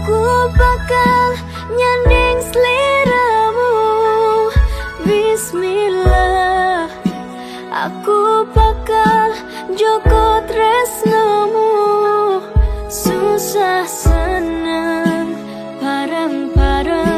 Aku bakal nyanding seliramu. Bismillah. Aku bakal joko tresnamu. Susah senang Parang-parang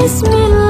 Bismillah.